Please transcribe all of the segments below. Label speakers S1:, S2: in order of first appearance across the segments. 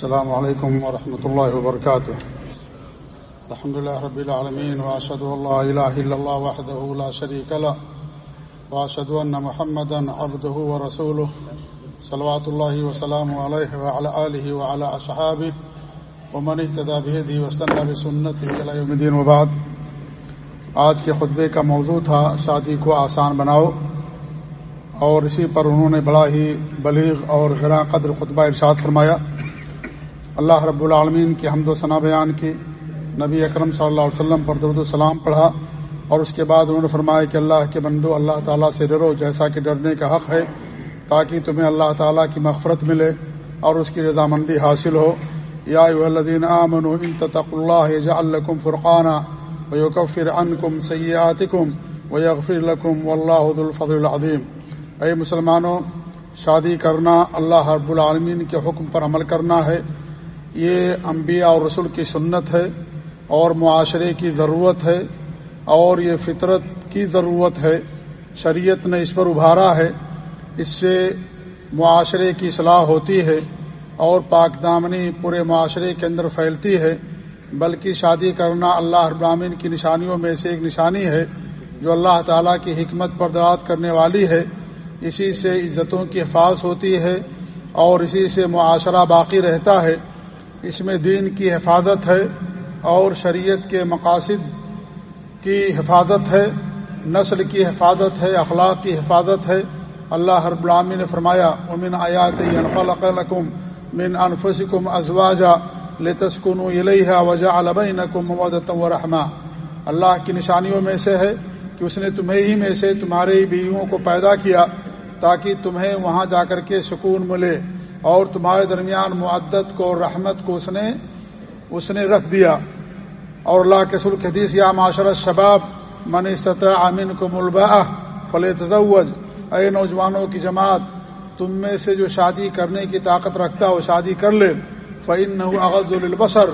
S1: السلام عليكم ورحمة الله وبركاته. الحمد لله رب العالمين، وأشهد أن لا إله إلا الله وحده لا شريك له، وأشهد أن محمدا عبده ورسوله صلوات الله وسلامه عليه وعلى آله وعلى أصحابه، ومن اهتدى بهديه واستنى بسنته إلى يوم الدين وبعد. آج کے خطبے کا موضوع تھا، شادی کو آسان بناؤ، اور اسی پر انہوں نے بڑا ہی بلیغ اور غیر قدر خطبہ ارشاد فرمایا۔ اللہ رب العالمین کی حمد و ثنا بیان کی۔ نبی اکرم صلی اللہ علیہ وسلم پر درد السلام پڑھا اور اس کے بعد انہوں نے فرمایا کہ اللہ کے بندو اللہ تعالیٰ سے ڈرو، جیسا کہ ڈرنے کا حق ہے، تاکہ تمہیں اللہ تعالیٰ کی مغفرت ملے اور اس کی رضامندی حاصل ہو۔ یا الذین آمنوا ان تتقوا اللہ یجعل لکم فرقانا ویکفر عنکم سیئاتکم ویغفر لکم واللہ ذو الفضل العظیم۔ اے مسلمانوں، شادی کرنا اللہ رب العالمین کے حکم پر عمل کرنا ہے۔ یہ انبیاء اور رسول کی سنت ہے اور معاشرے کی ضرورت ہے اور یہ فطرت کی ضرورت ہے شریعت نے اس پر ابھارا ہے اس سے معاشرے کی اصلاح ہوتی ہے اور پاک دامنی پورے معاشرے کے اندر پھیلتی ہے بلکہ شادی کرنا اللہ ابراہین کی نشانیوں میں سے ایک نشانی ہے جو اللہ تعالیٰ کی حکمت پر دراد کرنے والی ہے اسی سے عزتوں کی حفاظ ہوتی ہے اور اسی سے معاشرہ باقی رہتا ہے اس میں دین کی حفاظت ہے اور شریعت کے مقاصد کی حفاظت ہے، نسل کی حفاظت ہے، اخلاق کی حفاظت ہے۔ اللہ ہر غلامی نے فرمایا امن آیات لکم من انفسکم ازواجا لتسکن الیہا وجا البینکم مودتم و رحمہ اللہ کی نشانیوں میں سے ہے کہ اس نے تمہیں ہی میں سے تمہاری بیویوں کو پیدا کیا تاکہ تمہیں وہاں جا کر کے سکون ملے۔ اور تمہارے درمیان معدت کو اور رحمت کو اس نے اس نے رکھ دیا۔ اور اللہ کے سلک حدیث یا معاشرت شباب، من استطاع امن کو ملبا فل تزوج اے نوجوانوں کی جماعت، تم میں سے جو شادی کرنے کی طاقت رکھتا وہ شادی کر لے۔ فعن اغض البصر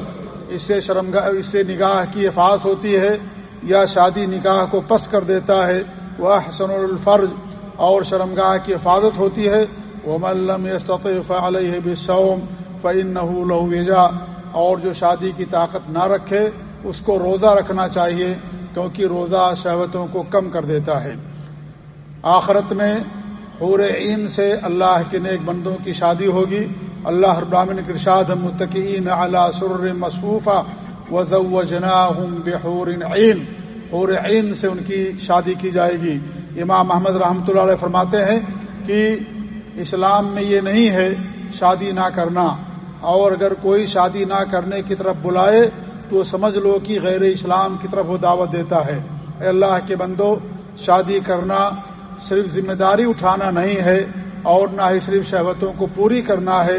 S1: اس سے شرمگاہ اس سے نگاہ کی حفاظ ہوتی ہے یا شادی نکاح کو پس کر دیتا ہے۔ وہ حسن الفرج۔ اور شرمگاہ کی حفاظت ہوتی ہے۔ وہ ملم استطف علیہ بسوم فعن نہ اور جو شادی کی طاقت نہ رکھے، اس کو روزہ رکھنا چاہیے، کیونکہ روزہ شہوتوں کو کم کر دیتا ہے۔ آخرت میں حور عین سے اللہ کے نیک بندوں کی شادی ہوگی۔ اللہ ابراہین کرشاد متقین اعلیٰ سر مصروفہ وضو جنا بحور عین۔ حور عین سے ان کی شادی کی جائے گی۔ امام محمد رحمۃ اللہ علیہ فرماتے ہیں کہ اسلام میں یہ نہیں ہے شادی نہ کرنا۔ اور اگر کوئی شادی نہ کرنے کی طرف بلائے، تو سمجھ لو کہ غیر اسلام کی طرف وہ دعوت دیتا ہے۔ اے اللہ کے بندو، شادی کرنا صرف ذمہ داری اٹھانا نہیں ہے اور نہ ہی صرف شہوتوں کو پوری کرنا ہے،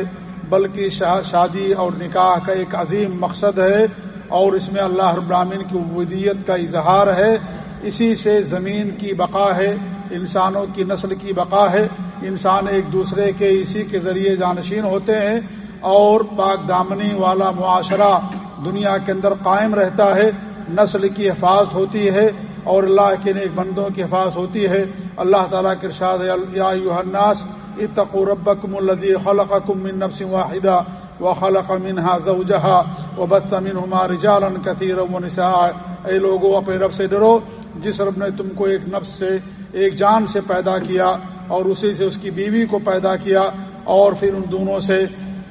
S1: بلکہ شادی اور نکاح کا ایک عظیم مقصد ہے۔ اور اس میں اللہ ابراہین کی عبودیت کا اظہار ہے۔ اسی سے زمین کی بقا ہے، انسانوں کی نسل کی بقا ہے۔ انسان ایک دوسرے کے اسی کے ذریعے جانشین ہوتے ہیں اور پاک دامنی والا معاشرہ دنیا کے اندر قائم رہتا ہے، نسل کی حفاظت ہوتی ہے اور اللہ کے نیک بندوں کی حفاظت ہوتی ہے۔ اللہ تعالیٰ کے ارشاد الناس، اتقوا ربکم الذی خلقکم من نفس واحدہ وخلق منها زوجها وبث منهما رجالا كثيرا ونساء۔ اے لوگوں اپنے رب سے ڈرو، جس رب نے تم کو ایک نفس سے، ایک جان سے پیدا کیا اور اسی سے اس کی بیوی کو پیدا کیا اور پھر ان دونوں سے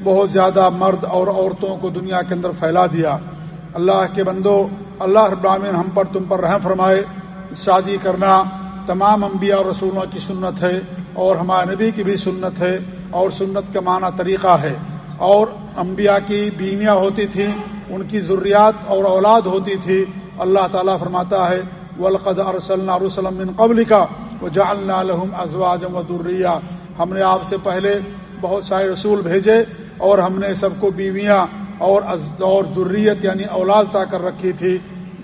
S1: بہت زیادہ مرد اور عورتوں کو دنیا کے اندر پھیلا دیا۔ اللہ کے بندو، اللہ ابراہین ہم پر تم پر رحم فرمائے۔ شادی کرنا تمام انبیاء اور رسولوں کی سنت ہے اور ہمارے نبی کی بھی سنت ہے اور سنت کا معنی طریقہ ہے۔ اور انبیاء کی بیویاں ہوتی تھیں، ان کی ضروریات اور اولاد ہوتی تھی۔ اللہ تعالیٰ فرماتا ہے، ولقد ارسل رسلم من قبل کا وہ جالنا الحم ازواجم و دریا ہم نے آپ سے پہلے بہت سارے رسول بھیجے اور ہم نے سب کو بیویاں اور اور ضروریت یعنی اولاد تا کر رکھی تھی۔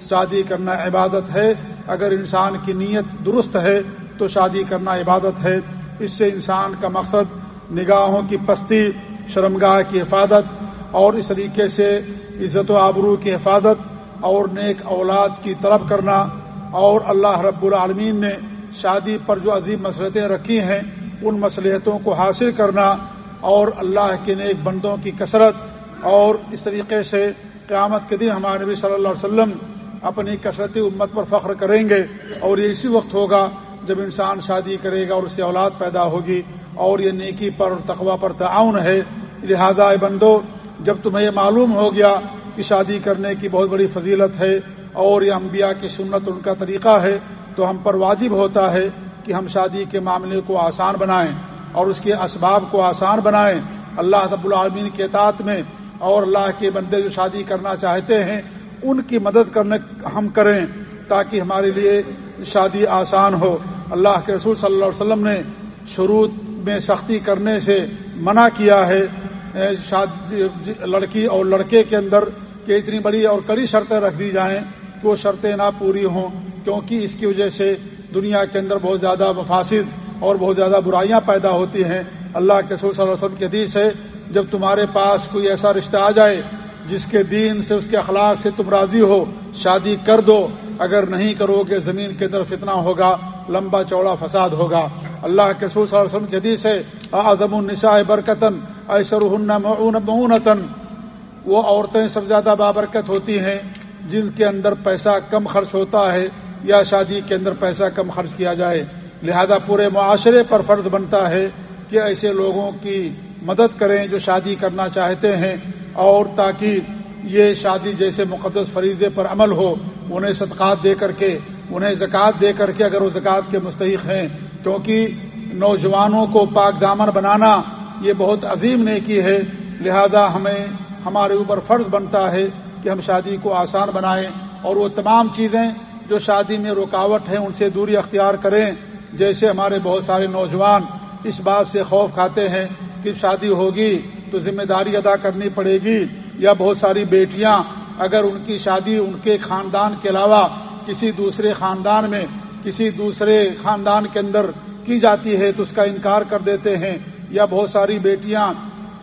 S1: شادی کرنا عبادت ہے۔ اگر انسان کی نیت درست ہے تو شادی کرنا عبادت ہے۔ اس سے انسان کا مقصد نگاہوں کی پستی، شرمگاہ کی حفاظت اور اس طریقے سے عزت و آبرو کی حفاظت اور نیک اولاد کی طلب کرنا۔ اور اللہ رب العالمین نے شادی پر جو عظیم مسلطیں رکھی ہیں، ان مصلحتوں کو حاصل کرنا اور اللہ کے نیک بندوں کی کثرت اور اس طریقے سے قیامت کے دن ہمارے نبی صلی اللہ علیہ وسلم اپنی کثرتی امت پر فخر کریں گے اور یہ اسی وقت ہوگا جب انسان شادی کرے گا اور اس سے اولاد پیدا ہوگی اور یہ نیکی پر اور تقوا پر تعاون ہے۔ لہذا بندو، جب تمہیں یہ معلوم ہو گیا کہ شادی کرنے کی بہت بڑی فضیلت ہے اور یہ انبیاء کی سنت ان کا طریقہ ہے تو ہم پر واجب ہوتا ہے کہ ہم شادی کے معاملے کو آسان بنائیں اور اس کے اسباب کو آسان بنائیں۔ اللہ رب العالمین کے اطاعت میں اور اللہ کے بندے جو شادی کرنا چاہتے ہیں، ان کی مدد کرنے ہم کریں تاکہ ہمارے لیے شادی آسان ہو۔ اللہ کے رسول صلی اللہ علیہ وسلم نے شروع میں سختی کرنے سے منع کیا ہے۔ لڑکی اور لڑکے کے اندر کہ اتنی بڑی اور کڑی شرطیں رکھ دی جائیں کہ وہ شرطیں نہ پوری ہوں۔ کیونکہ اس کی وجہ سے دنیا کے اندر بہت زیادہ مفاصد اور بہت زیادہ برائیاں پیدا ہوتی ہیں۔ اللہ کے رسول صلی اللہ علیہ وسلم کی حدیث ہے، جب تمہارے پاس کوئی ایسا رشتہ آ جائے جس کے دین سے، اس کے اخلاق سے تم راضی ہو، شادی کر دو۔ اگر نہیں کرو گے، زمین کے اندر فتنہ ہوگا، لمبا چوڑا فساد ہوگا۔ اللہ کے سور صلی اللہ علیہ وسلم کی حدیث ہے، اعظم النساء برکتن ایسر معونتن وہ عورتیں سب زیادہ بابرکت ہوتی ہیں، جن کے اندر پیسہ کم خرچ ہوتا ہے۔ یا شادی کے اندر پیسہ کم خرچ کیا جائے، لہذا پورے معاشرے پر فرض بنتا ہے کہ ایسے لوگوں کی مدد کریں جو شادی کرنا چاہتے ہیں اور تاکہ یہ شادی جیسے مقدس فریضے پر عمل ہو، انہیں صدقات دے کر کے، انہیں زکوٰۃ دے کر کے اگر وہ زکوٰۃ کے مستحق ہیں۔ کیونکہ نوجوانوں کو پاک دامن بنانا یہ بہت عظیم نیکی ہے، لہذا ہمیں، ہمارے اوپر فرض بنتا ہے کہ ہم شادی کو آسان بنائیں اور وہ تمام چیزیں جو شادی میں رکاوٹ ہیں ان سے دوری اختیار کریں۔ جیسے ہمارے بہت سارے نوجوان اس بات سے خوف کھاتے ہیں کہ شادی ہوگی تو ذمہ داری ادا کرنی پڑے گی یا بہت ساری بیٹیاں اگر ان کی شادی ان کے خاندان کے علاوہ کسی دوسرے خاندان میں، کسی دوسرے خاندان کے اندر کی جاتی ہے تو اس کا انکار کر دیتے ہیں یا بہت ساری بیٹیاں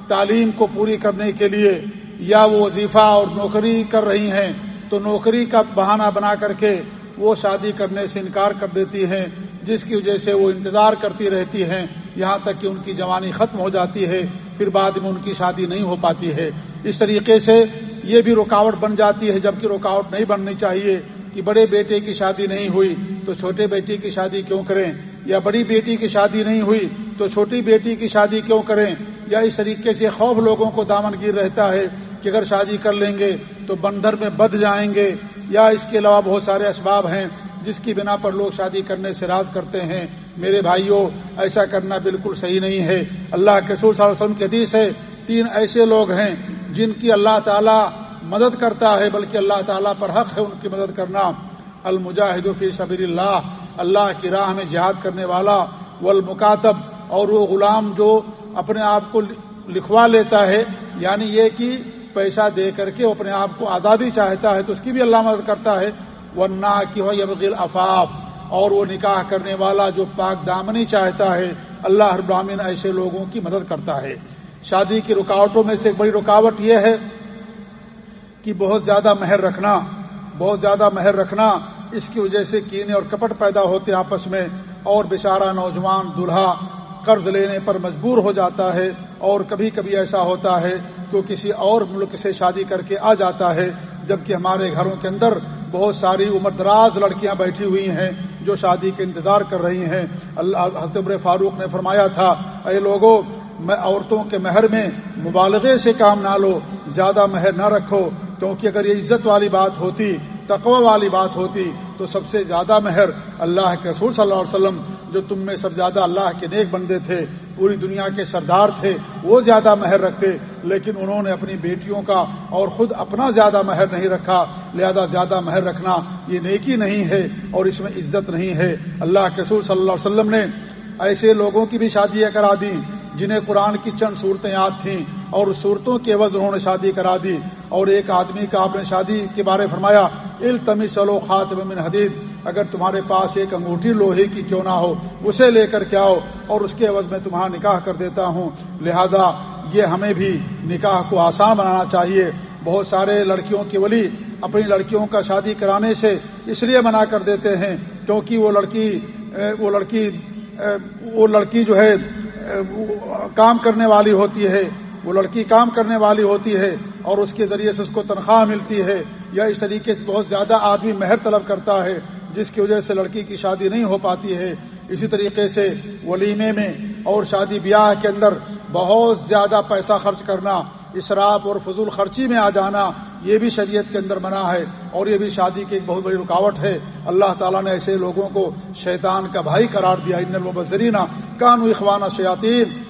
S1: تعلیم کو پوری کرنے کے لیے یا وہ وظیفہ اور نوکری کر رہی ہیں۔ تو نوکری کا بہانہ بنا کر کے وہ شادی کرنے سے انکار کر دیتی ہیں، جس کی وجہ سے وہ انتظار کرتی رہتی ہیں، یہاں تک کہ ان کی جوانی ختم ہو جاتی ہے، پھر بعد میں ان کی شادی نہیں ہو پاتی ہے۔ اس طریقے سے یہ بھی رکاوٹ بن جاتی ہے، جبکہ رکاوٹ نہیں بننی چاہیے کہ بڑے بیٹے کی شادی نہیں ہوئی تو چھوٹے بیٹی کی شادی کیوں کریں؟ یا بڑی بیٹی کی شادی نہیں ہوئی تو چھوٹی بیٹی کی شادی کیوں کریں؟ یا اس طریقے سے خوف لوگوں کو دامن گیر رہتا ہے کہ اگر شادی کر لیں گے تو بندر میں بد جائیں گے، یا اس کے علاوہ بہت سارے اسباب ہیں جس کی بنا پر لوگ شادی کرنے سے راز کرتے ہیں۔ میرے بھائیوں ایسا کرنا بالکل صحیح نہیں ہے۔ اللہ کے صلی اللہ علیہ وسلم کی حدیث ہے، تین ایسے لوگ ہیں جن کی اللہ تعالی مدد کرتا ہے، بلکہ اللہ تعالیٰ پر حق ہے ان کی مدد کرنا۔ المجاہد فی صبر اللہ اللہ کی راہ میں جہاد کرنے والا، والمکاتب، اور وہ غلام جو اپنے آپ کو لکھوا لیتا ہے۔ یعنی یہ کہ پیسہ دے کر کے وہ اپنے آپ کو آزادی چاہتا ہے تو اس کی بھی اللہ مدد کرتا ہے۔ ورنہ کی ہو یبغل افاف اور وہ نکاح کرنے والا جو پاک دامنی چاہتا ہے، اللہ ابراہین ایسے لوگوں کی مدد کرتا ہے۔ شادی کی رکاوٹوں میں سے ایک بڑی رکاوٹ یہ ہے کہ بہت زیادہ مہر رکھنا، بہت زیادہ مہر رکھنا اس کی وجہ سے کینے اور کپٹ پیدا ہوتے آپس میں اور بیچارہ نوجوان دلہا قرض لینے پر مجبور ہو جاتا ہے اور کبھی کبھی ایسا ہوتا ہے کہ کسی اور ملک سے شادی کر کے آ جاتا ہے، جبکہ ہمارے گھروں کے اندر بہت ساری عمر دراز لڑکیاں بیٹھی ہوئی ہیں جو شادی کے انتظار کر رہی ہیں۔ اللہ فاروق نے فرمایا تھا، اے لوگوں میں عورتوں کے مہر میں مبالغے سے کام نہ لو، زیادہ مہر نہ رکھو، کیونکہ اگر یہ عزت والی بات ہوتی، تقوی والی بات ہوتی، تو سب سے زیادہ مہر اللہ کے رسول صلی اللہ علیہ وسلم جو تم میں سب زیادہ اللہ کے نیک بندے تھے، پوری دنیا کے سردار تھے، وہ زیادہ مہر رکھتے، لیکن انہوں نے اپنی بیٹیوں کا اور خود اپنا زیادہ مہر نہیں رکھا۔ لہذا زیادہ مہر رکھنا یہ نیکی نہیں ہے اور اس میں عزت نہیں ہے۔ اللہ کے رسول صلی اللہ علیہ وسلم نے ایسے لوگوں کی بھی شادیاں کرا دیں جنہیں قرآن کی چند صورتیں یاد تھیں اور صورتوں کے عوض انہوں نے شادی کرا دی۔ اور ایک آدمی کا آپ نے شادی کے بارے فرمایا التمی چلو خاتم من حدید، اگر تمہارے پاس ایک انگوٹھی لوہے کی کیوں نہ ہو، اسے لے کر کے آؤ اور اس کے عوض میں تمہارا نکاح کر دیتا ہوں۔ لہذا یہ ہمیں بھی نکاح کو آسان بنانا چاہیے۔ بہت سارے لڑکیوں کی ولی اپنی لڑکیوں کا شادی کرانے سے اس لیے منع کر دیتے ہیں کیونکہ وہ لڑکی وہ لڑکی وہ لڑکی جو ہے کام کرنے والی ہوتی ہے۔ وہ لڑکی کام کرنے والی ہوتی ہے اور اس کے ذریعے سے اس کو تنخواہ ملتی ہے یا اس طریقے سے بہت زیادہ آدمی مہر طلب کرتا ہے جس کی وجہ سے لڑکی کی شادی نہیں ہو پاتی ہے۔ اسی طریقے سے ولیمے میں اور شادی بیاہ کے اندر بہت زیادہ پیسہ خرچ کرنا، اسراف اور فضول خرچی میں آ جانا، یہ بھی شریعت کے اندر منع ہے اور یہ بھی شادی کی ایک بہت بڑی رکاوٹ ہے۔ اللہ تعالیٰ نے ایسے لوگوں کو شیطان کا بھائی قرار دیا۔ ان المبذرینہ کانو اخوانہ شیاطین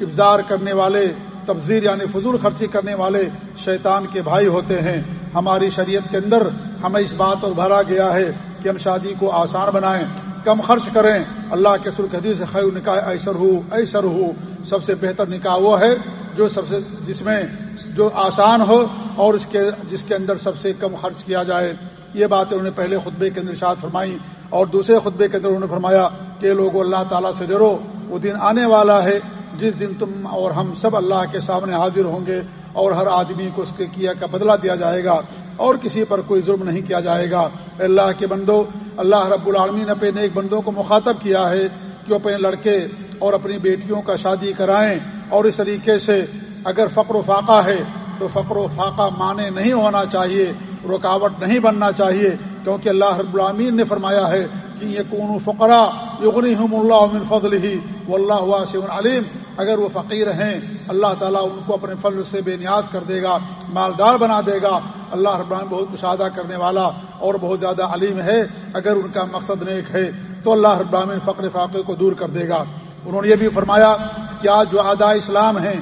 S1: ابزار کرنے والے تبذیر یعنی فضول خرچی کرنے والے شیطان کے بھائی ہوتے ہیں۔ ہماری شریعت کے اندر ہمیں اس بات پر بھرا گیا ہے کہ ہم شادی کو آسان بنائیں، کم خرچ کریں۔ اللہ کے سرخ حدیث خیر نکاح ایسر ہو ایسر ہو۔ سب سے بہتر نکاح وہ ہے جو سب سے جس میں جو آسان ہو اور اس کے جس کے اندر سب سے کم خرچ کیا جائے۔ یہ باتیں انہوں نے پہلے خطبے کے اندر شاد فرمائی اور دوسرے خطبے کے اندر انہوں نے فرمایا کہ لوگوں، اللہ تعالیٰ سے ڈرو، وہ دن آنے والا ہے۔ جس دن تم اور ہم سب اللہ کے سامنے حاضر ہوں گے اور ہر آدمی کو اس کے کیا کا بدلہ دیا جائے گا اور کسی پر کوئی ظلم نہیں کیا جائے گا۔ اللہ کے بندو، اللہ رب العالمین نے اپنے نیک بندوں کو مخاطب کیا ہے کہ وہ اپنے لڑکے اور اپنی بیٹیوں کا شادی کرائیں۔ اور اس طریقے سے اگر فقر و فاقہ ہے تو فقر و فاقہ مانے نہیں ہونا چاہیے، رکاوٹ نہیں بننا چاہیے۔ کیونکہ اللہ رب العامین نے فرمایا ہے کہ یہ کون فقرا یغنی اللہ من فضل ہی و اللہ واسع علیم۔ اگر وہ فقیر ہیں، اللہ تعالیٰ ان کو اپنے فضل سے بے نیاز کر دے گا، مالدار بنا دے گا۔ اللہ رب العالمین بہت مشاہدہ کرنے والا اور بہت زیادہ علیم ہے۔ اگر ان کا مقصد نیک ہے، تو اللہ رب فقر فاقے کو دور کر دے گا۔ انہوں نے یہ بھی فرمایا، کیا جو ادا اسلام ہیں،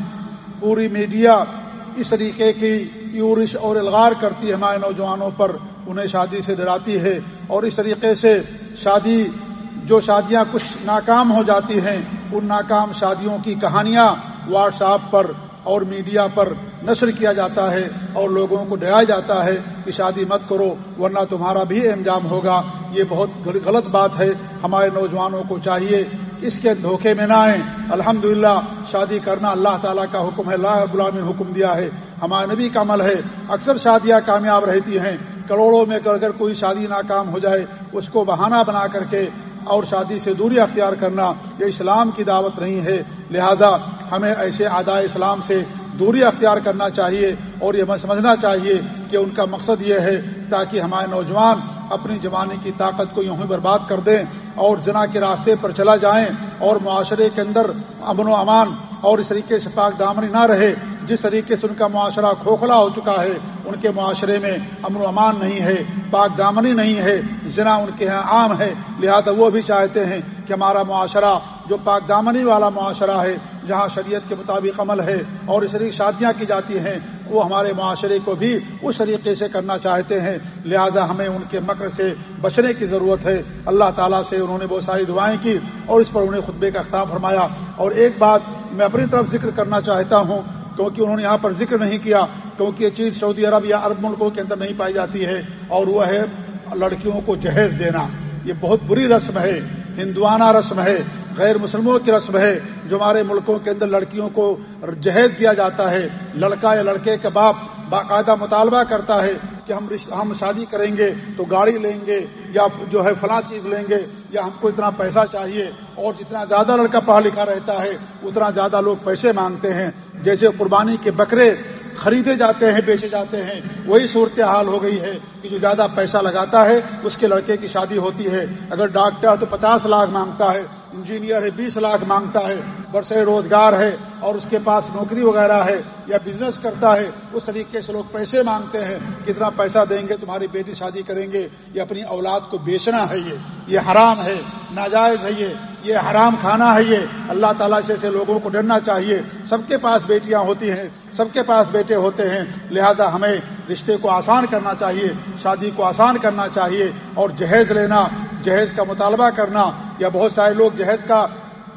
S1: پوری میڈیا اس طریقے کی یورش اور الغار کرتی ہے، ہمارے نوجوانوں پر انہیں شادی سے ڈراتی ہے اور اس طریقے سے شادی جو شادیاں کچھ ناکام ہو جاتی ہیں، ان ناکام شادیوں کی کہانیاں واٹس ایپ پر اور میڈیا پر نشر کیا جاتا ہے اور لوگوں کو ڈرایا جاتا ہے کہ شادی مت کرو، ورنہ تمہارا بھی انجام ہوگا۔ یہ بہت غلط بات ہے۔ ہمارے نوجوانوں کو چاہیے اس کے دھوکے میں نہ آئیں۔ الحمد شادی کرنا اللہ تعالیٰ کا حکم ہے اللہ غلام نے حکم دیا ہے۔ ہمارے نبی کا عمل ہے۔ اکثر شادیاں کامیاب رہتی ہیں۔ کروڑوں میں اگر کوئی شادی ناکام ہو جائے، اس کو بہانہ بنا کر کے اور شادی سے دوری اختیار کرنا یہ اسلام کی دعوت نہیں ہے۔ لہذا ہمیں ایسے آدھا اسلام سے دوری اختیار کرنا چاہیے اور یہ سمجھنا چاہیے کہ ان کا مقصد یہ ہے تاکہ ہمارے نوجوان اپنی جوانی کی طاقت کو یوں ہی برباد کر دیں اور جنا کے راستے پر چلا جائیں اور معاشرے کے اندر امن و امان اور اس طریقے سے پاک دامنی نہ رہے۔ جس طریقے سے ان کا معاشرہ کھوکھلا ہو چکا ہے، ان کے معاشرے میں امن و امان نہیں ہے، پاک دامنی نہیں ہے جنا ان کے یہاں عام ہے۔ لہذا وہ بھی چاہتے ہیں کہ ہمارا معاشرہ، جو پاک دامنی والا معاشرہ ہے، جہاں شریعت کے مطابق عمل ہے اور اس طریقے شادیاں کی جاتی ہیں، وہ ہمارے معاشرے کو بھی اس طریقے سے کرنا چاہتے ہیں۔ لہذا ہمیں ان کے مکر سے بچنے کی ضرورت ہے۔ اللہ تعالیٰ سے انہوں نے بہت ساری دعائیں کی اور اس پر انہیں خطبے کا اختتام فرمایا۔ اور ایک بات میں اپنی طرف ذکر کرنا چاہتا ہوں کیونکہ انہوں نے یہاں پر ذکر نہیں کیا، کیونکہ یہ چیز سعودی عرب یا عرب ملکوں کے اندر نہیں پائی جاتی ہے، اور وہ ہے لڑکیوں کو جہیز دینا۔ یہ بہت بری رسم ہے، ہندوانہ رسم ہے، غیر مسلموں کی رسم ہے۔ جو ہمارے ملکوں کے اندر لڑکیوں کو جہیز دیا جاتا ہے، لڑکا یا لڑکے کا باپ باقاعدہ مطالبہ کرتا ہے کہ ہم ہم شادی کریں گے تو گاڑی لیں گے یا جو ہے فلاں چیز لیں گے یا ہم کو اتنا پیسہ چاہیے اور جتنا زیادہ لڑکا پڑھا لکھا رہتا ہے اتنا زیادہ لوگ پیسے مانگتے ہیں جیسے قربانی کے بکرے خریدے جاتے ہیں بیچے جاتے ہیں وہی صورت حال ہو گئی ہے کہ جو زیادہ پیسہ لگاتا ہے، اس کے لڑکے کی شادی ہوتی ہے۔ اگر ڈاکٹر تو پچاس لاکھ مانگتا ہے، انجینئر ہے بیس لاکھ مانگتا ہے برسے روزگار ہے اور اس کے پاس نوکری وغیرہ ہے یا بزنس کرتا ہے، اس طریقے سے لوگ پیسے مانگتے ہیں۔ کتنا پیسہ دیں گے، تمہاری بیٹی شادی کریں گے یا اپنی اولاد کو بیچنا ہے یہ یہ حرام ہے، ناجائز ہے یہ یہ حرام کھانا ہے یہ۔ اللہ تعالیٰ سے ایسے لوگوں کو ڈرنا چاہیے۔ سب کے پاس بیٹیاں ہوتی ہیں، سب کے پاس بیٹے ہوتے ہیں، لہذا ہمیں رشتے کو آسان کرنا چاہیے، شادی کو آسان کرنا چاہیے، اور جہیز لینا، جہیز کا مطالبہ کرنا، یا بہت سارے لوگ جہیز کا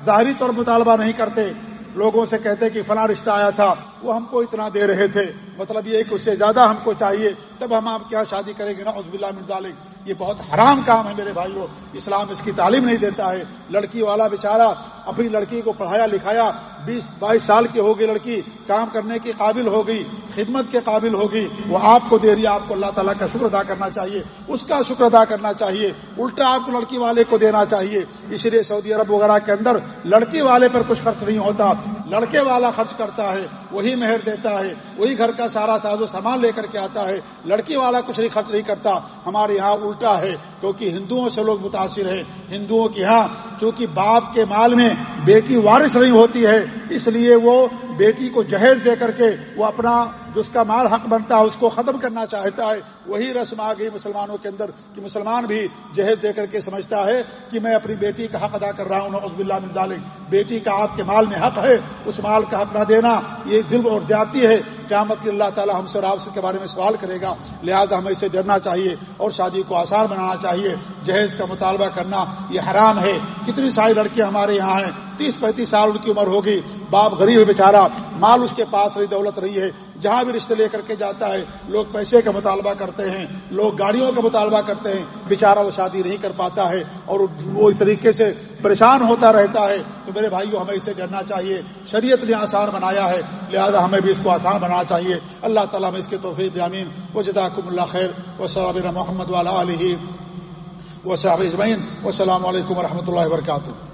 S1: ظاہری طور مطالبہ نہیں کرتے۔ لوگوں سے کہتے کہ فلاں رشتہ آیا تھا، وہ ہم کو اتنا دے رہے تھے۔ مطلب یہ کہ اس سے زیادہ ہم کو چاہیے۔ تب ہم آپ کیا شادی کریں گے نا عزب اللہ مرزالک یہ بہت حرام کام ہے میرے بھائیوں اسلام اس کی تعلیم نہیں دیتا ہے۔ لڑکی والا بیچارہ اپنی لڑکی کو پڑھایا لکھایا، بیس، بائیس سال کی ہوگی لڑکی، کام کرنے کی قابل ہوگی، خدمت کے قابل ہوگی، وہ آپ کو دے رہی آپ کو اللہ تعالیٰ کا شکر ادا کرنا چاہیے۔ اس کا شکر ادا کرنا چاہیے۔ الٹا آپ کو لڑکی والے کو دینا چاہیے۔ اس لیے سعودی عرب وغیرہ کے اندر لڑکی والے پر کچھ خرچ نہیں ہوتا۔ لڑکے والا خرچ کرتا ہے وہی مہر دیتا ہے، وہی گھر کا سارا ساز و سامان لے کر کے آتا ہے۔ لڑکی والا کچھ نہیں خرچ نہیں کرتا۔ ہمارے یہاں الٹا ہے، کیونکہ ہندوؤں سے لوگ متاثر ہیں۔ ہندوؤں کے یہاں چونکہ باپ کے مال میں بیٹی وارث نہیں ہوتی ہے، اس لیے وہ بیٹی کو جہیز دے کر کے وہ اپنا جو اس کا مال حق بنتا ہے، اس کو ختم کرنا چاہتا ہے۔ وہی رسم آ گئی مسلمانوں کے اندر کہ مسلمان بھی جہیز دے کر کے سمجھتا ہے کہ میں اپنی بیٹی کا حق ادا کر رہا ہوں عزب اللہ ڈالیں بیٹی کا آپ کے مال میں حق ہے، اس مال کا حق نہ دینا، یہ ظلم اور جاتی ہے، قیامت کی اللہ تعالیٰ ہم سے اور آپ سے کے بارے میں سوال کرے گا۔ لہذا ہمیں اسے ڈرنا چاہیے اور شادی کو آسان بنانا چاہیے۔ جہیز کا مطالبہ کرنا یہ حرام ہے۔ کتنی ساری لڑکیاں ہمارے یہاں ہیں۔ تیس پینتیس سال ان کی عمر ہوگی۔ باپ غریب ہے بیچارہ۔ مال اس کے پاس رہی دولت رہی ہے۔ جہاں بھی رشتے لے کر کے جاتا ہے، لوگ پیسے کا مطالبہ کرتے ہیں، لوگ گاڑیوں کا مطالبہ کرتے ہیں۔ بیچارہ وہ شادی نہیں کر پاتا ہے اور وہ اس طریقے سے پریشان ہوتا رہتا ہے۔ تو میرے بھائیوں ہمیں اسے ڈرنا چاہیے۔ شریعت نے آسان بنایا ہے، لہذا ہمیں بھی اس کو آسان بنانا چاہیے۔ اللہ تعالیٰ میں اس کے توفیق دیامین و جداکم اللہ خیر۔ و صلابر محمد والا علیہ و صاحب اجمعین۔ و السلام علیکم و رحمۃ اللہ وبرکاتہ۔